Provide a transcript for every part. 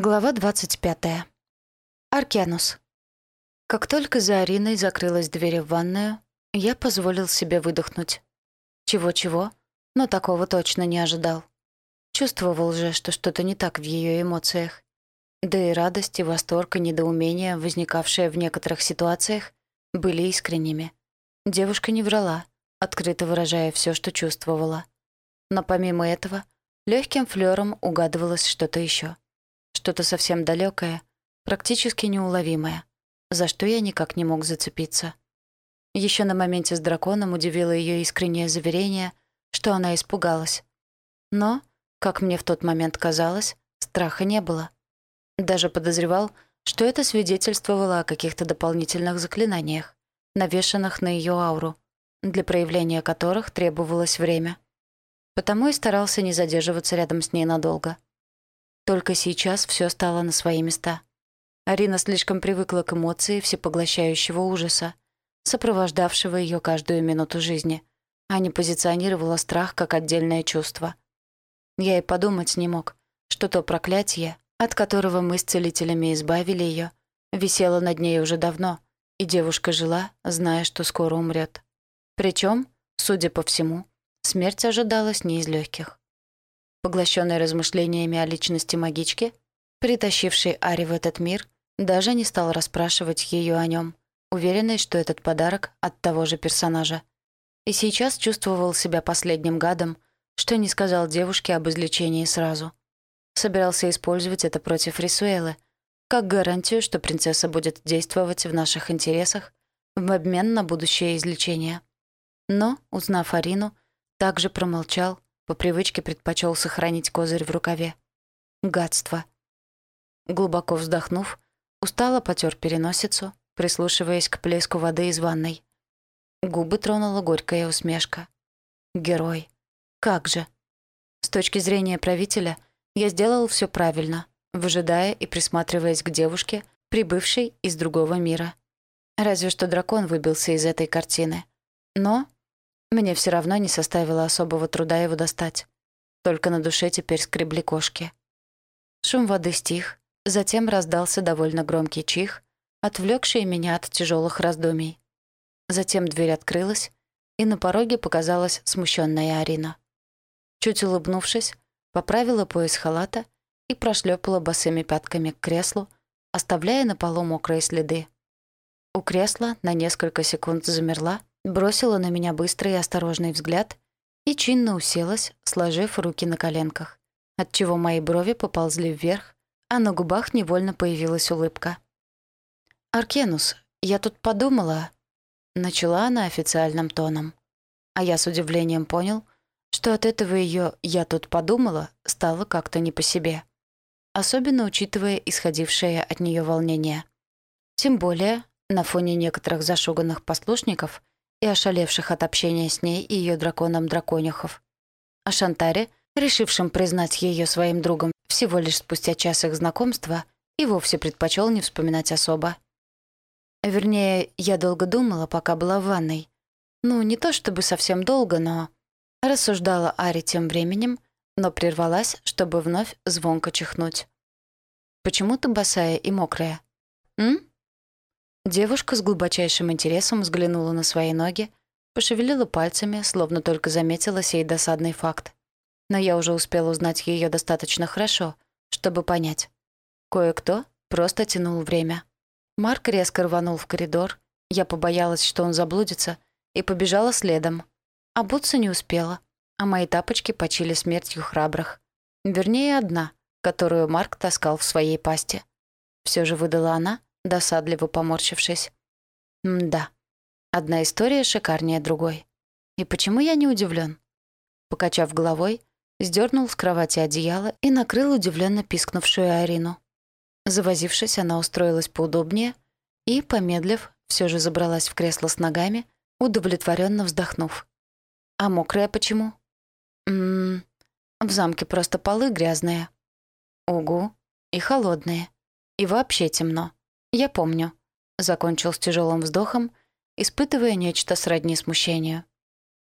Глава 25. Аркенус. Как только за Ариной закрылась дверь в ванную, я позволил себе выдохнуть. Чего-чего, но такого точно не ожидал. Чувствовал же, что что-то не так в ее эмоциях. Да и радость, и восторг, и недоумение, возникавшие в некоторых ситуациях, были искренними. Девушка не врала, открыто выражая все, что чувствовала. Но помимо этого, легким флером угадывалось что-то еще что-то совсем далекое, практически неуловимое, за что я никак не мог зацепиться. Еще на моменте с драконом удивило ее искреннее заверение, что она испугалась. Но, как мне в тот момент казалось, страха не было. Даже подозревал, что это свидетельствовало о каких-то дополнительных заклинаниях, навешанных на ее ауру, для проявления которых требовалось время. Потому и старался не задерживаться рядом с ней надолго. Только сейчас все стало на свои места. Арина слишком привыкла к эмоции всепоглощающего ужаса, сопровождавшего ее каждую минуту жизни, а не позиционировала страх как отдельное чувство. Я и подумать не мог, что то проклятие, от которого мы с целителями избавили ее, висело над ней уже давно, и девушка жила, зная, что скоро умрет. Причем, судя по всему, смерть ожидалась не из легких поглощенный размышлениями о личности магички, притащивший Ари в этот мир, даже не стал расспрашивать ее о нем, уверенный, что этот подарок от того же персонажа. И сейчас чувствовал себя последним гадом, что не сказал девушке об излечении сразу. Собирался использовать это против Рисуэлы, как гарантию, что принцесса будет действовать в наших интересах в обмен на будущее излечение. Но, узнав Арину, также промолчал по привычке предпочел сохранить козырь в рукаве. Гадство. Глубоко вздохнув, устало потер переносицу, прислушиваясь к плеску воды из ванной. Губы тронула горькая усмешка. Герой. Как же. С точки зрения правителя, я сделал все правильно, выжидая и присматриваясь к девушке, прибывшей из другого мира. Разве что дракон выбился из этой картины. Но мне все равно не составило особого труда его достать. Только на душе теперь скребли кошки. Шум воды стих, затем раздался довольно громкий чих, отвлекший меня от тяжелых раздумий. Затем дверь открылась, и на пороге показалась смущенная Арина. Чуть улыбнувшись, поправила пояс халата и прошлепала босыми пятками к креслу, оставляя на полу мокрые следы. У кресла на несколько секунд замерла, бросила на меня быстрый и осторожный взгляд и чинно уселась, сложив руки на коленках, отчего мои брови поползли вверх, а на губах невольно появилась улыбка. «Аркенус, я тут подумала...» Начала она официальным тоном. А я с удивлением понял, что от этого ее «я тут подумала» стало как-то не по себе. Особенно учитывая исходившее от нее волнение. Тем более, на фоне некоторых зашуганных послушников и ошалевших от общения с ней и ее драконом драконихов. А Шантаре, решившим признать ее своим другом всего лишь спустя час их знакомства, и вовсе предпочел не вспоминать особо. Вернее, я долго думала, пока была в ванной. Ну, не то чтобы совсем долго, но... Рассуждала Ари тем временем, но прервалась, чтобы вновь звонко чихнуть. «Почему ты босая и мокрая?» «М?» Девушка с глубочайшим интересом взглянула на свои ноги, пошевелила пальцами, словно только заметила сей досадный факт. Но я уже успела узнать ее достаточно хорошо, чтобы понять. Кое-кто просто тянул время. Марк резко рванул в коридор, я побоялась, что он заблудится, и побежала следом. А Бутса не успела, а мои тапочки почили смертью храбрых. Вернее, одна, которую Марк таскал в своей пасти. Все же выдала она, досадливо поморщившись. «Да, одна история шикарнее другой. И почему я не удивлен? Покачав головой, сдернул с кровати одеяло и накрыл удивленно пискнувшую Арину. Завозившись, она устроилась поудобнее и, помедлив, все же забралась в кресло с ногами, удовлетворенно вздохнув. «А мокрая почему?» «Ммм, в замке просто полы грязные». «Угу, и холодные. И вообще темно. «Я помню», — закончил с тяжелым вздохом, испытывая нечто сродни смущению.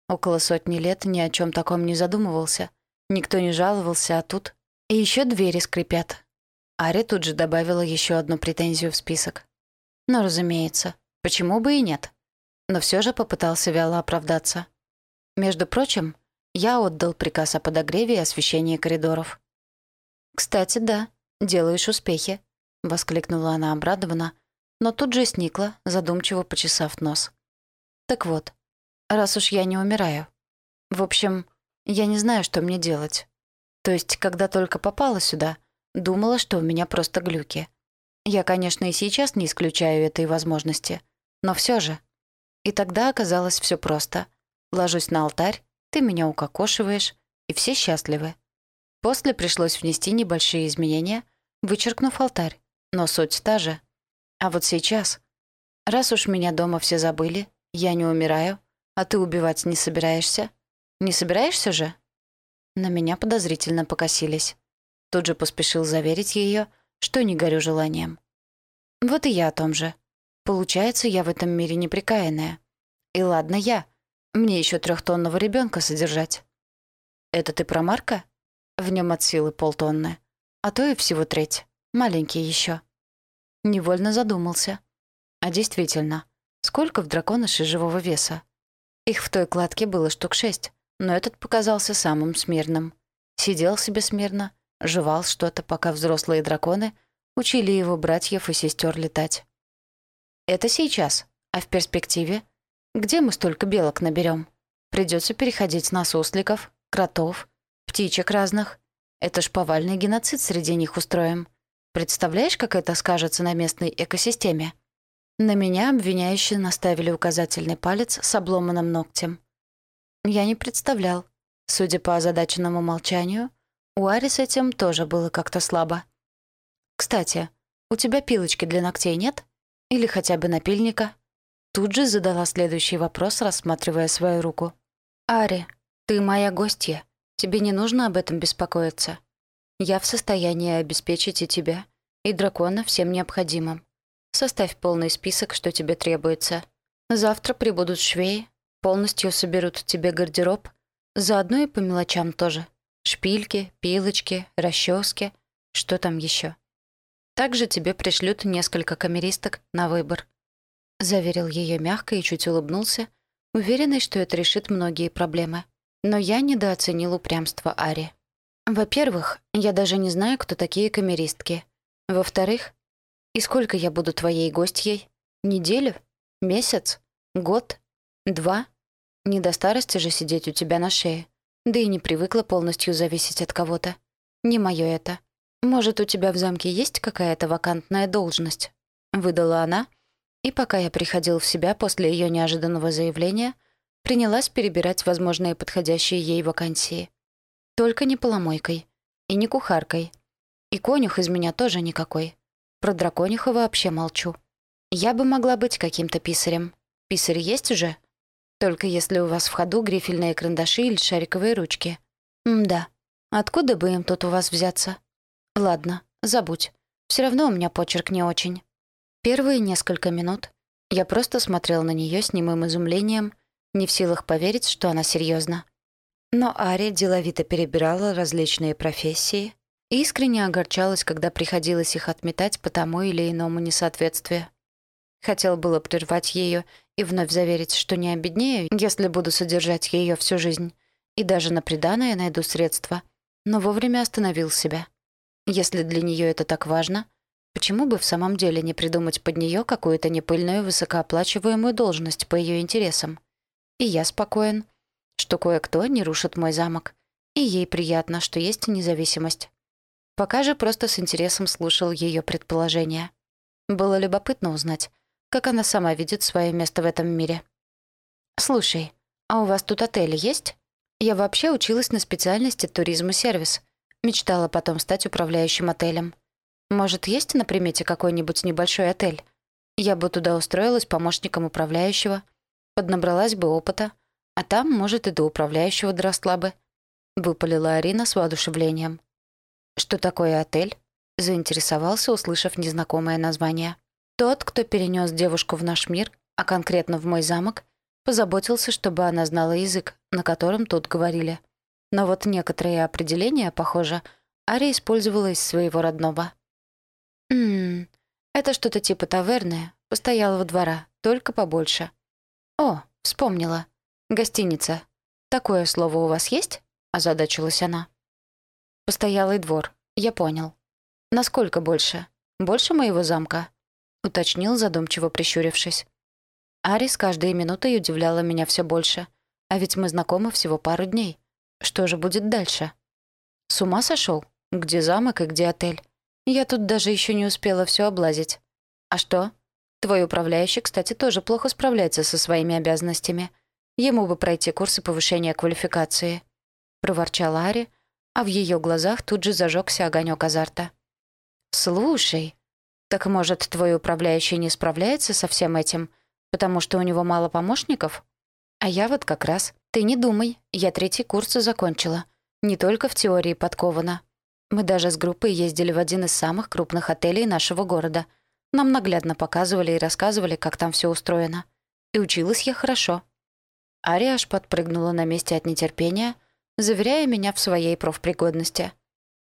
Около сотни лет ни о чем таком не задумывался, никто не жаловался, а тут... И еще двери скрипят. Ари тут же добавила еще одну претензию в список. Ну, разумеется, почему бы и нет? Но все же попытался вяло оправдаться. Между прочим, я отдал приказ о подогреве и освещении коридоров. «Кстати, да, делаешь успехи», — воскликнула она обрадованно, но тут же сникла, задумчиво почесав нос. «Так вот, раз уж я не умираю. В общем, я не знаю, что мне делать. То есть, когда только попала сюда, думала, что у меня просто глюки. Я, конечно, и сейчас не исключаю этой возможности, но все же. И тогда оказалось все просто. Ложусь на алтарь, ты меня укокошиваешь, и все счастливы. После пришлось внести небольшие изменения, вычеркнув алтарь, но суть та же. А вот сейчас, раз уж меня дома все забыли, я не умираю, а ты убивать не собираешься? Не собираешься же? На меня подозрительно покосились. Тут же поспешил заверить ее, что не горю желанием. Вот и я о том же. Получается, я в этом мире неприкаянная. И ладно я. Мне еще трехтонного ребенка содержать. Это ты про Марка? В нем от силы полтонны. А то и всего треть. Маленький еще. Невольно задумался. А действительно, сколько в драконыше живого веса? Их в той кладке было штук шесть, но этот показался самым смирным. Сидел себе смирно, жевал что-то, пока взрослые драконы учили его братьев и сестер летать. Это сейчас, а в перспективе? Где мы столько белок наберем? Придется переходить на сусликов, кротов, птичек разных. Это ж повальный геноцид среди них устроим. Представляешь, как это скажется на местной экосистеме? На меня обвиняющие наставили указательный палец с обломанным ногтем. Я не представлял. Судя по озадаченному молчанию, у Ари с этим тоже было как-то слабо. «Кстати, у тебя пилочки для ногтей нет? Или хотя бы напильника?» Тут же задала следующий вопрос, рассматривая свою руку. «Ари, ты моя гостья. Тебе не нужно об этом беспокоиться. Я в состоянии обеспечить и тебя, и дракона всем необходимым. Составь полный список, что тебе требуется. Завтра прибудут швеи, полностью соберут тебе гардероб, заодно и по мелочам тоже. Шпильки, пилочки, расчески, что там еще. Также тебе пришлют несколько камеристок на выбор. Заверил ее мягко и чуть улыбнулся, уверенный, что это решит многие проблемы. Но я недооценил упрямство Ари. Во-первых, я даже не знаю, кто такие камеристки. Во-вторых, и сколько я буду твоей гостьей? Неделю? Месяц? Год? Два? Не до старости же сидеть у тебя на шее. Да и не привыкла полностью зависеть от кого-то. Не моё это. «Может, у тебя в замке есть какая-то вакантная должность?» Выдала она, и пока я приходил в себя после ее неожиданного заявления, принялась перебирать возможные подходящие ей вакансии. Только не поломойкой. И не кухаркой. И конюх из меня тоже никакой. Про дракониха вообще молчу. Я бы могла быть каким-то писарем. Писарь есть уже? Только если у вас в ходу грифельные карандаши или шариковые ручки. М да. Откуда бы им тут у вас взяться? Ладно, забудь. Все равно у меня почерк не очень. Первые несколько минут я просто смотрел на нее с немым изумлением, не в силах поверить, что она серьезна. Но Ари деловито перебирала различные профессии и искренне огорчалась, когда приходилось их отметать по тому или иному несоответствию. Хотел было прервать ее и вновь заверить, что не обеднею, если буду содержать ее всю жизнь, и даже на приданое найду средства, но вовремя остановил себя. Если для нее это так важно, почему бы в самом деле не придумать под нее какую-то непыльную высокооплачиваемую должность по ее интересам? И я спокоен, что кое-кто не рушит мой замок, и ей приятно, что есть независимость. Пока же просто с интересом слушал ее предположения. Было любопытно узнать, как она сама видит свое место в этом мире. «Слушай, а у вас тут отель есть? Я вообще училась на специальности туризм и сервис», Мечтала потом стать управляющим отелем. Может, есть на примете какой-нибудь небольшой отель? Я бы туда устроилась помощником управляющего, поднабралась бы опыта, а там, может, и до управляющего доросла бы. Выпалила Арина с воодушевлением. «Что такое отель?» — заинтересовался, услышав незнакомое название. Тот, кто перенес девушку в наш мир, а конкретно в мой замок, позаботился, чтобы она знала язык, на котором тут говорили — но вот некоторые определения, похоже, Ари использовала из своего родного. «Ммм, это что-то типа таверны, постоялого двора, только побольше». «О, вспомнила. Гостиница. Такое слово у вас есть?» — озадачилась она. «Постоялый двор. Я понял. Насколько больше? Больше моего замка?» — уточнил, задумчиво прищурившись. Арис каждой минутой удивляла меня все больше. А ведь мы знакомы всего пару дней. Что же будет дальше? С ума сошел? Где замок и где отель? Я тут даже еще не успела все облазить. А что? Твой управляющий, кстати, тоже плохо справляется со своими обязанностями. Ему бы пройти курсы повышения квалификации. Проворчала Ари, а в ее глазах тут же зажегся огонек азарта. «Слушай, так может, твой управляющий не справляется со всем этим?» Потому что у него мало помощников? А я вот как раз. Ты не думай, я третий курс закончила. Не только в теории подкована. Мы даже с группой ездили в один из самых крупных отелей нашего города. Нам наглядно показывали и рассказывали, как там все устроено. И училась я хорошо. Ария подпрыгнула на месте от нетерпения, заверяя меня в своей профпригодности.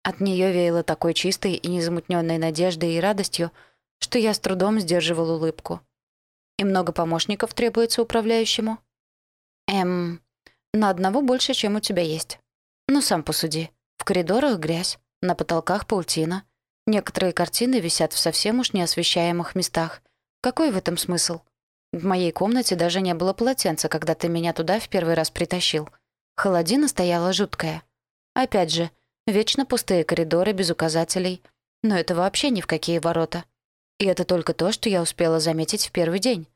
От нее веяло такой чистой и незамутненной надеждой и радостью, что я с трудом сдерживал улыбку. И много помощников требуется управляющему? Эм, на одного больше, чем у тебя есть. Ну, сам посуди. В коридорах грязь, на потолках паутина. Некоторые картины висят в совсем уж неосвещаемых местах. Какой в этом смысл? В моей комнате даже не было полотенца, когда ты меня туда в первый раз притащил. Холодина стояла жуткая. Опять же, вечно пустые коридоры без указателей. Но это вообще ни в какие ворота. И это только то, что я успела заметить в первый день.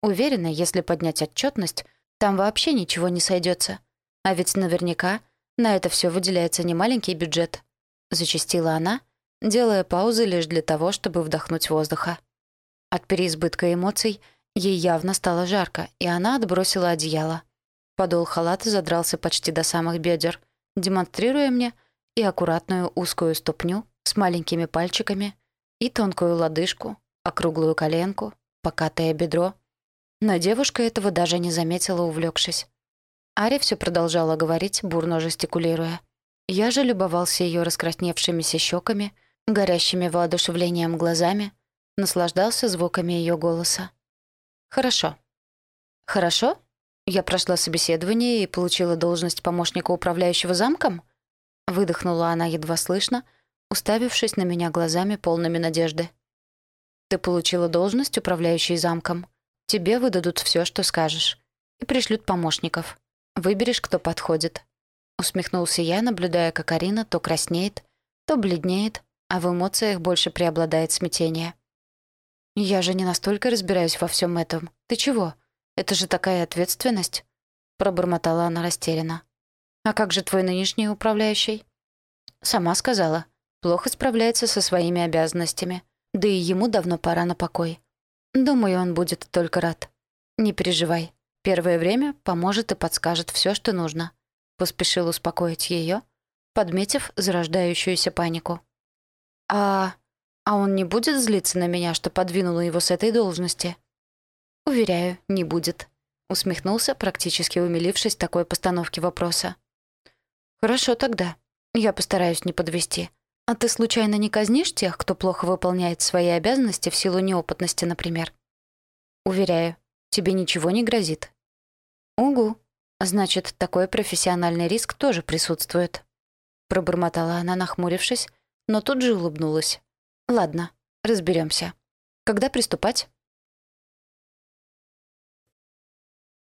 Уверена, если поднять отчетность, там вообще ничего не сойдется. А ведь наверняка на это все выделяется немаленький бюджет. Зачастила она, делая паузы лишь для того, чтобы вдохнуть воздуха. От переизбытка эмоций ей явно стало жарко, и она отбросила одеяло. Подол халата задрался почти до самых бедер, демонстрируя мне и аккуратную узкую ступню с маленькими пальчиками — и тонкую лодыжку, округлую коленку, покатое бедро. Но девушка этого даже не заметила, увлекшись. Ари все продолжала говорить, бурно жестикулируя. Я же любовался ее раскрасневшимися щеками, горящими воодушевлением глазами, наслаждался звуками ее голоса. «Хорошо». «Хорошо? Я прошла собеседование и получила должность помощника управляющего замком?» Выдохнула она едва слышно — уставившись на меня глазами полными надежды. «Ты получила должность, управляющей замком. Тебе выдадут все, что скажешь. И пришлют помощников. Выберешь, кто подходит». Усмехнулся я, наблюдая, как Арина то краснеет, то бледнеет, а в эмоциях больше преобладает смятение. «Я же не настолько разбираюсь во всем этом. Ты чего? Это же такая ответственность!» Пробормотала она растерянно. «А как же твой нынешний управляющий?» «Сама сказала плохо справляется со своими обязанностями. Да и ему давно пора на покой. Думаю, он будет только рад. Не переживай. Первое время поможет и подскажет все, что нужно. Поспешил успокоить ее, подметив зарождающуюся панику. А... а он не будет злиться на меня, что подвинула его с этой должности? Уверяю, не будет. Усмехнулся, практически умилившись такой постановки вопроса. «Хорошо тогда. Я постараюсь не подвести. «А ты случайно не казнишь тех, кто плохо выполняет свои обязанности в силу неопытности, например?» «Уверяю, тебе ничего не грозит». «Угу. Значит, такой профессиональный риск тоже присутствует». Пробормотала она, нахмурившись, но тут же улыбнулась. «Ладно, разберемся. Когда приступать?»